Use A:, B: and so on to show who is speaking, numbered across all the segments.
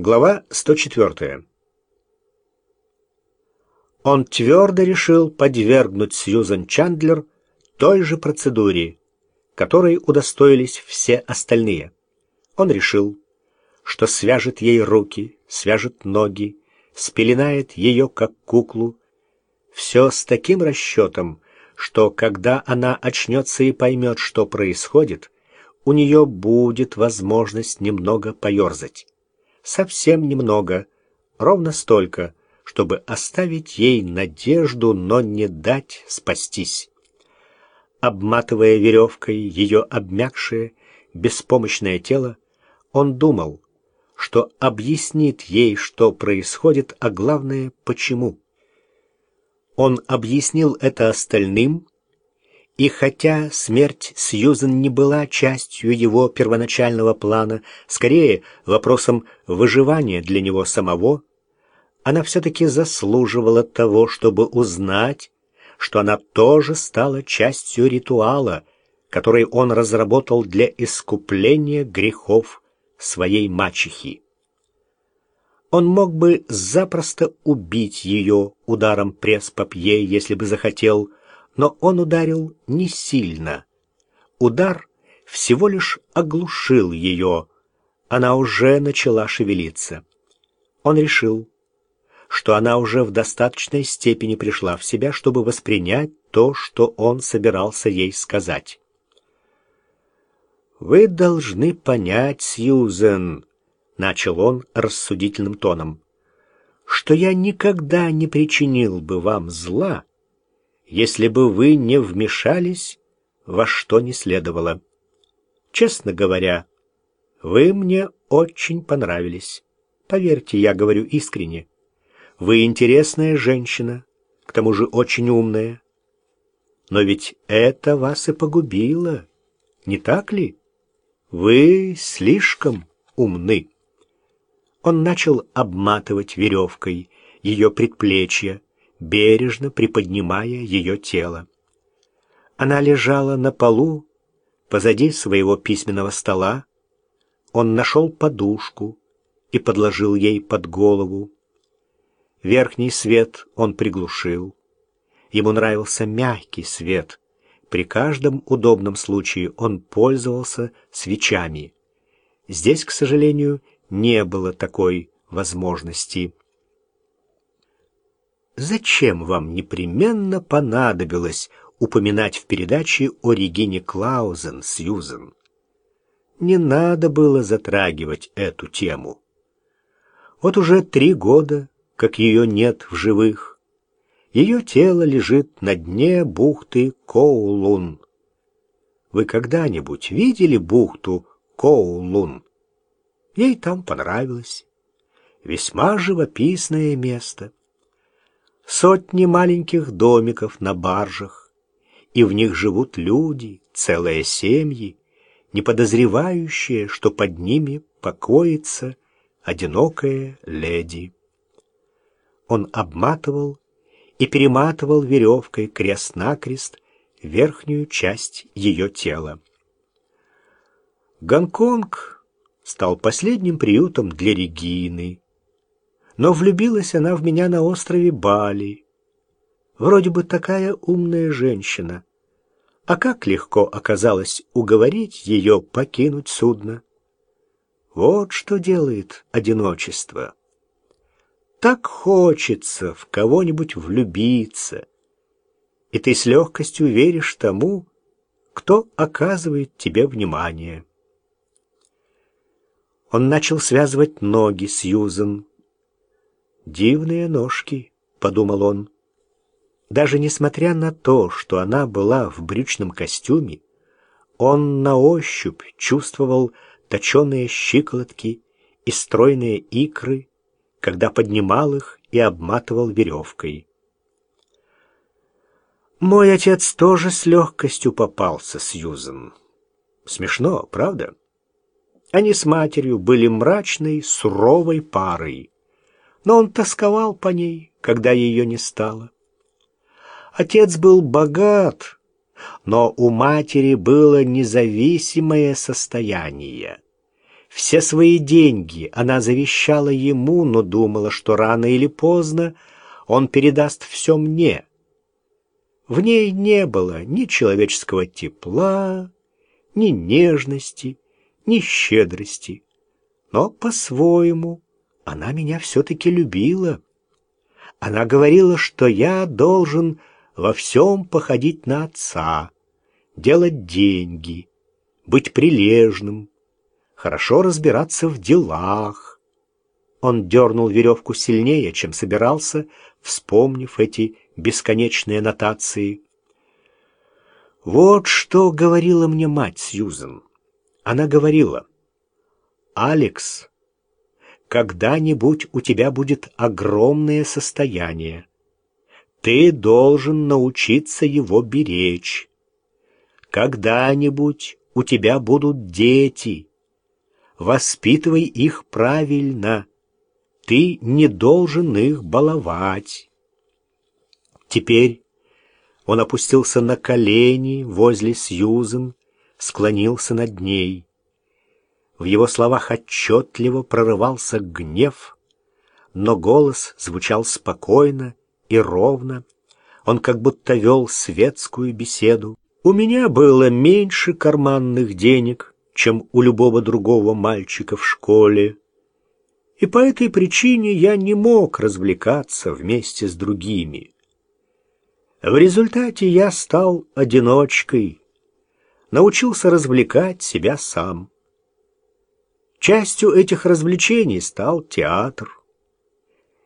A: Глава 104. Он твердо решил подвергнуть Сьюзен Чандлер той же процедуре, которой удостоились все остальные. Он решил, что свяжет ей руки, свяжет ноги, спеленает ее как куклу. Все с таким расчетом, что когда она очнется и поймет, что происходит, у нее будет возможность немного поерзать совсем немного, ровно столько, чтобы оставить ей надежду, но не дать спастись. Обматывая веревкой ее обмякшее, беспомощное тело, он думал, что объяснит ей, что происходит, а главное, почему. Он объяснил это остальным, и хотя смерть Сьюзен не была частью его первоначального плана, скорее вопросом выживания для него самого, она все-таки заслуживала того, чтобы узнать, что она тоже стала частью ритуала, который он разработал для искупления грехов своей мачехи. Он мог бы запросто убить ее ударом пресс-папье, если бы захотел, но он ударил не сильно. Удар всего лишь оглушил ее. Она уже начала шевелиться. Он решил, что она уже в достаточной степени пришла в себя, чтобы воспринять то, что он собирался ей сказать. «Вы должны понять, Сьюзен», — начал он рассудительным тоном, — «что я никогда не причинил бы вам зла, если бы вы не вмешались во что не следовало. Честно говоря, вы мне очень понравились. Поверьте, я говорю искренне. Вы интересная женщина, к тому же очень умная. Но ведь это вас и погубило, не так ли? Вы слишком умны. Он начал обматывать веревкой ее предплечья, бережно приподнимая ее тело. Она лежала на полу, позади своего письменного стола. Он нашел подушку и подложил ей под голову. Верхний свет он приглушил. Ему нравился мягкий свет. При каждом удобном случае он пользовался свечами. Здесь, к сожалению, не было такой возможности. Зачем вам непременно понадобилось упоминать в передаче о Регине Клаузен, Сьюзен? Не надо было затрагивать эту тему. Вот уже три года, как ее нет в живых. Ее тело лежит на дне бухты Коулун. Вы когда-нибудь видели бухту Коулун? Ей там понравилось. Весьма живописное место сотни маленьких домиков на баржах, и в них живут люди, целые семьи, не подозревающие, что под ними покоится одинокая леди. Он обматывал и перематывал веревкой крест-накрест верхнюю часть ее тела. Гонконг стал последним приютом для Регины, но влюбилась она в меня на острове Бали. Вроде бы такая умная женщина. А как легко оказалось уговорить ее покинуть судно. Вот что делает одиночество. Так хочется в кого-нибудь влюбиться, и ты с легкостью веришь тому, кто оказывает тебе внимание. Он начал связывать ноги Сьюзен, «Дивные ножки», — подумал он. Даже несмотря на то, что она была в брючном костюме, он на ощупь чувствовал точеные щиколотки и стройные икры, когда поднимал их и обматывал веревкой. Мой отец тоже с легкостью попался, Сьюзен. Смешно, правда? Они с матерью были мрачной, суровой парой но он тосковал по ней, когда ее не стало. Отец был богат, но у матери было независимое состояние. Все свои деньги она завещала ему, но думала, что рано или поздно он передаст все мне. В ней не было ни человеческого тепла, ни нежности, ни щедрости. Но по-своему она меня все-таки любила. Она говорила, что я должен во всем походить на отца, делать деньги, быть прилежным, хорошо разбираться в делах. Он дернул веревку сильнее, чем собирался, вспомнив эти бесконечные нотации. Вот что говорила мне мать Сьюзен. Она говорила, «Алекс, когда-нибудь у тебя будет огромное состояние. Ты должен научиться его беречь. Когда-нибудь у тебя будут дети. Воспитывай их правильно. Ты не должен их баловать. Теперь он опустился на колени возле Сьюзен, склонился над ней. В его словах отчетливо прорывался гнев, но голос звучал спокойно и ровно. Он как будто вел светскую беседу. У меня было меньше карманных денег, чем у любого другого мальчика в школе. И по этой причине я не мог развлекаться вместе с другими. В результате я стал одиночкой, научился развлекать себя сам. Частью этих развлечений стал театр.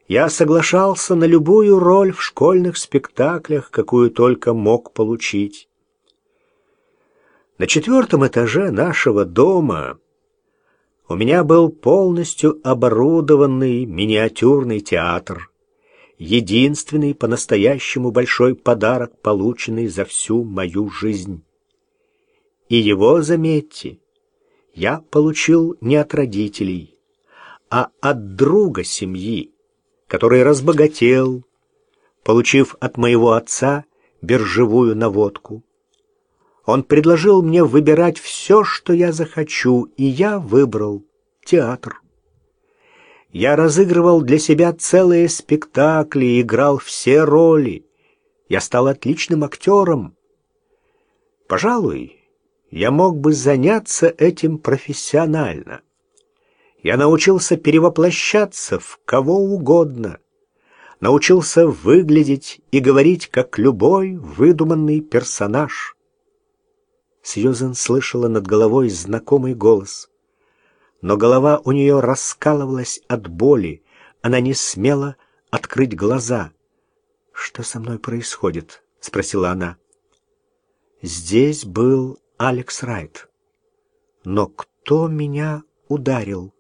A: Я соглашался на любую роль в школьных спектаклях, какую только мог получить. На четвертом этаже нашего дома у меня был полностью оборудованный миниатюрный театр, единственный по-настоящему большой подарок, полученный за всю мою жизнь. И его, заметьте, я получил не от родителей, а от друга семьи, который разбогател, получив от моего отца биржевую наводку. Он предложил мне выбирать все, что я захочу, и я выбрал театр. Я разыгрывал для себя целые спектакли, играл все роли. Я стал отличным актером. Пожалуй, я мог бы заняться этим профессионально. Я научился перевоплощаться в кого угодно, научился выглядеть и говорить, как любой выдуманный персонаж. Сьюзен слышала над головой знакомый голос. Но голова у нее раскалывалась от боли. Она не смела открыть глаза. «Что со мной происходит?» — спросила она. Здесь был Алекс Райт. Но кто меня ударил?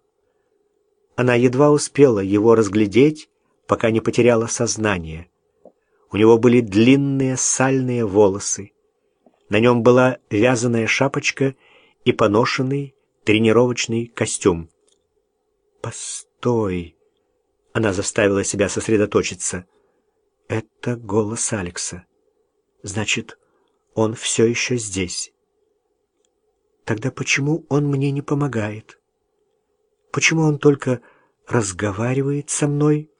A: Она едва успела его разглядеть, пока не потеряла сознание. У него были длинные сальные волосы. На нем была вязаная шапочка и поношенный тренировочный костюм. «Постой!» Она заставила себя сосредоточиться. «Это голос Алекса. Значит, он все еще здесь. Тогда почему он мне не помогает? Почему он только разговаривает со мной?»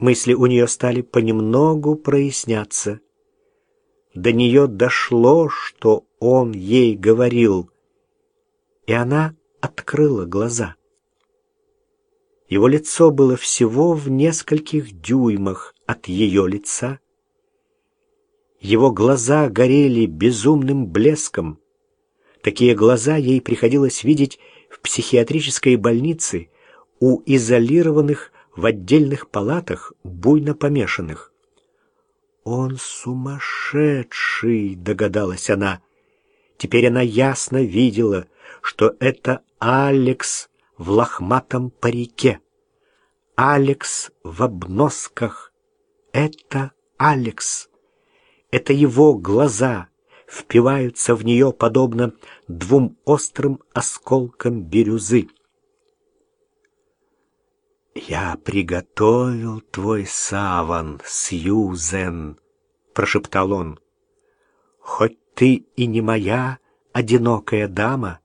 A: Мысли у нее стали понемногу проясняться до нее дошло, что он ей говорил, и она открыла глаза. Его лицо было всего в нескольких дюймах от ее лица. Его глаза горели безумным блеском. Такие глаза ей приходилось видеть в психиатрической больнице у изолированных в отдельных палатах буйно помешанных. «Он сумасшедший!» — догадалась она. Теперь она ясно видела, что это Алекс в лохматом парике. Алекс в обносках. Это Алекс. Это его глаза впиваются в нее подобно двум острым осколкам бирюзы. «Я приготовил твой саван, Сьюзен», — прошептал он. «Хоть ты и не моя одинокая дама,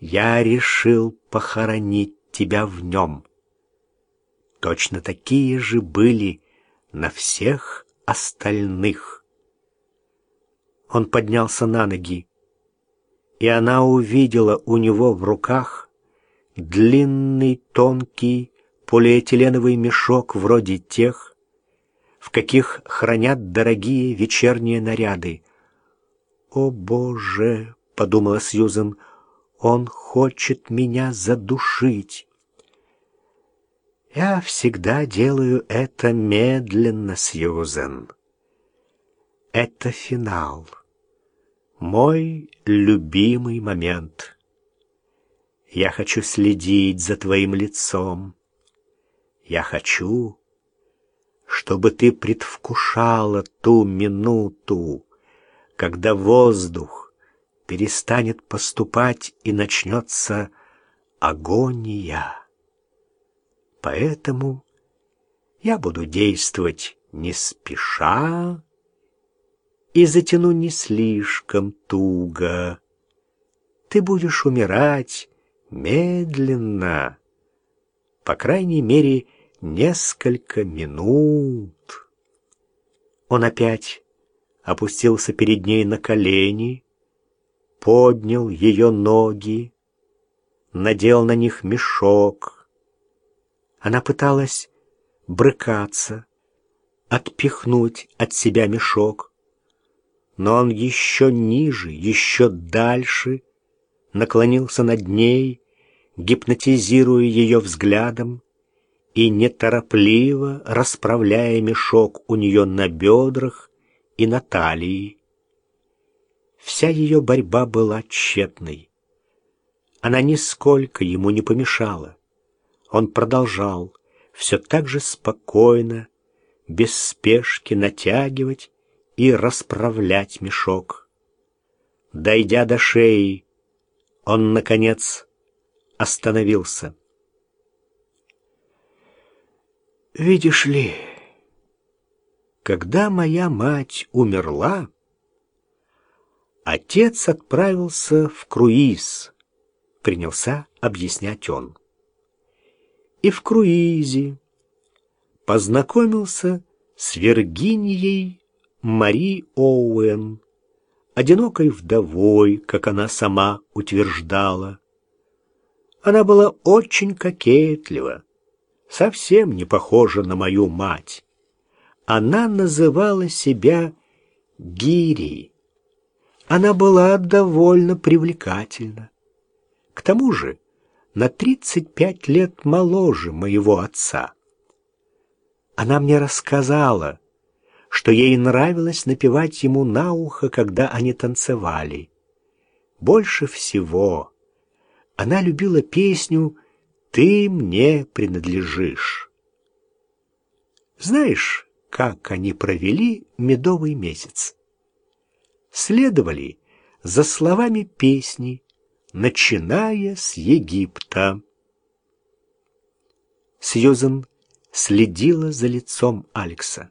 A: я решил похоронить тебя в нем. Точно такие же были на всех остальных. Он поднялся на ноги, и она увидела у него в руках длинный тонкий полиэтиленовый мешок вроде тех, в каких хранят дорогие вечерние наряды. «О, Боже!» — подумала Сьюзен, — «он хочет меня задушить». Я всегда делаю это медленно, Сьюзен. Это финал. Мой любимый момент. Я хочу следить за твоим лицом. Я хочу, чтобы ты предвкушала ту минуту, когда воздух перестанет поступать и начнется агония. Поэтому я буду действовать не спеша и затяну не слишком туго. Ты будешь умирать медленно, по крайней мере, несколько минут. Он опять опустился перед ней на колени, поднял ее ноги, надел на них мешок, она пыталась брыкаться, отпихнуть от себя мешок, но он еще ниже, еще дальше наклонился над ней, гипнотизируя ее взглядом и неторопливо расправляя мешок у нее на бедрах и на талии. Вся ее борьба была тщетной. Она нисколько ему не помешала. Он продолжал все так же спокойно, без спешки натягивать и расправлять мешок. Дойдя до шеи, он, наконец, остановился. «Видишь ли, когда моя мать умерла, отец отправился в круиз», — принялся объяснять он и в круизе. Познакомился с Виргинией Мари Оуэн, одинокой вдовой, как она сама утверждала. Она была очень кокетлива, совсем не похожа на мою мать. Она называла себя Гири. Она была довольно привлекательна. К тому же на 35 лет моложе моего отца. Она мне рассказала, что ей нравилось напевать ему на ухо, когда они танцевали. Больше всего она любила песню «Ты мне принадлежишь». Знаешь, как они провели медовый месяц? Следовали за словами песни, начиная с Египта. Сьюзен следила за лицом Алекса.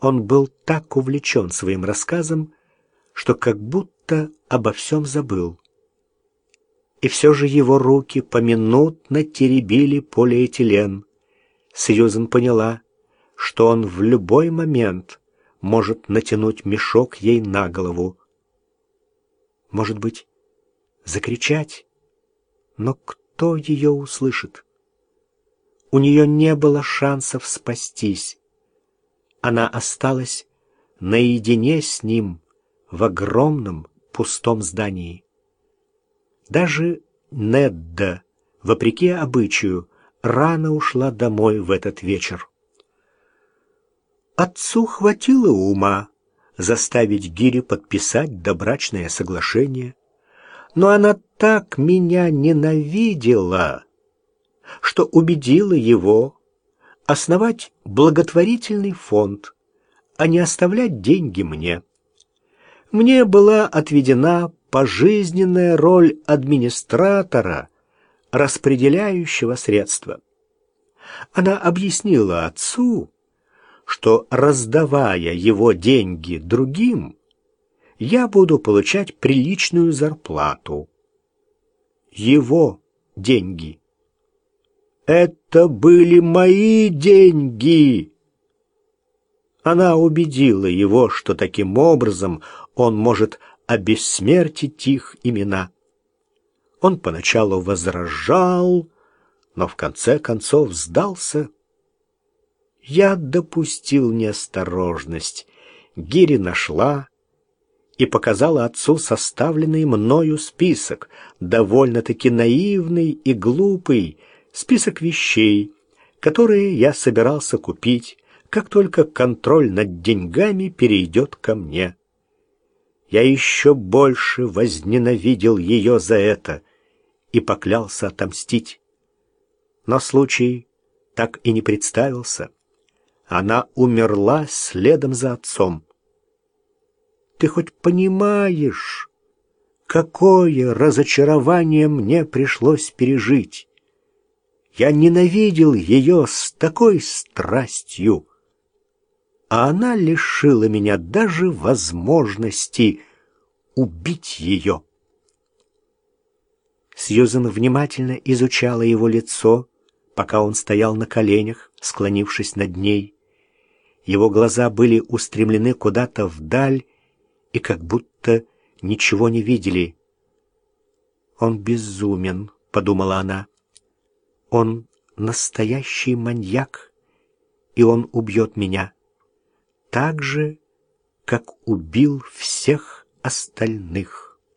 A: Он был так увлечен своим рассказом, что как будто обо всем забыл. И все же его руки поминутно теребили полиэтилен. Сьюзен поняла, что он в любой момент может натянуть мешок ей на голову. Может быть, закричать, но кто ее услышит? У нее не было шансов спастись. Она осталась наедине с ним в огромном пустом здании. Даже Недда, вопреки обычаю, рано ушла домой в этот вечер. Отцу хватило ума заставить Гири подписать добрачное соглашение, но она так меня ненавидела, что убедила его основать благотворительный фонд, а не оставлять деньги мне. Мне была отведена пожизненная роль администратора, распределяющего средства. Она объяснила отцу, что, раздавая его деньги другим, я буду получать приличную зарплату. его деньги. Это были мои деньги. Она убедила его, что таким образом он может обессмертить их имена. Он поначалу возражал, но в конце концов сдался. Я допустил неосторожность. Гири нашла и показала отцу составленный мною список, довольно-таки наивный и глупый, список вещей, которые я собирался купить, как только контроль над деньгами перейдет ко мне. Я еще больше возненавидел ее за это и поклялся отомстить. Но случай так и не представился. Она умерла следом за отцом. Ты хоть понимаешь, какое разочарование мне пришлось пережить? Я ненавидел ее с такой страстью, а она лишила меня даже возможности убить ее. Сьюзен внимательно изучала его лицо, пока он стоял на коленях, склонившись над ней. Его глаза были устремлены куда-то вдаль и как будто ничего не видели. «Он безумен», — подумала она. «Он настоящий маньяк, и он убьет меня, так же, как убил всех остальных».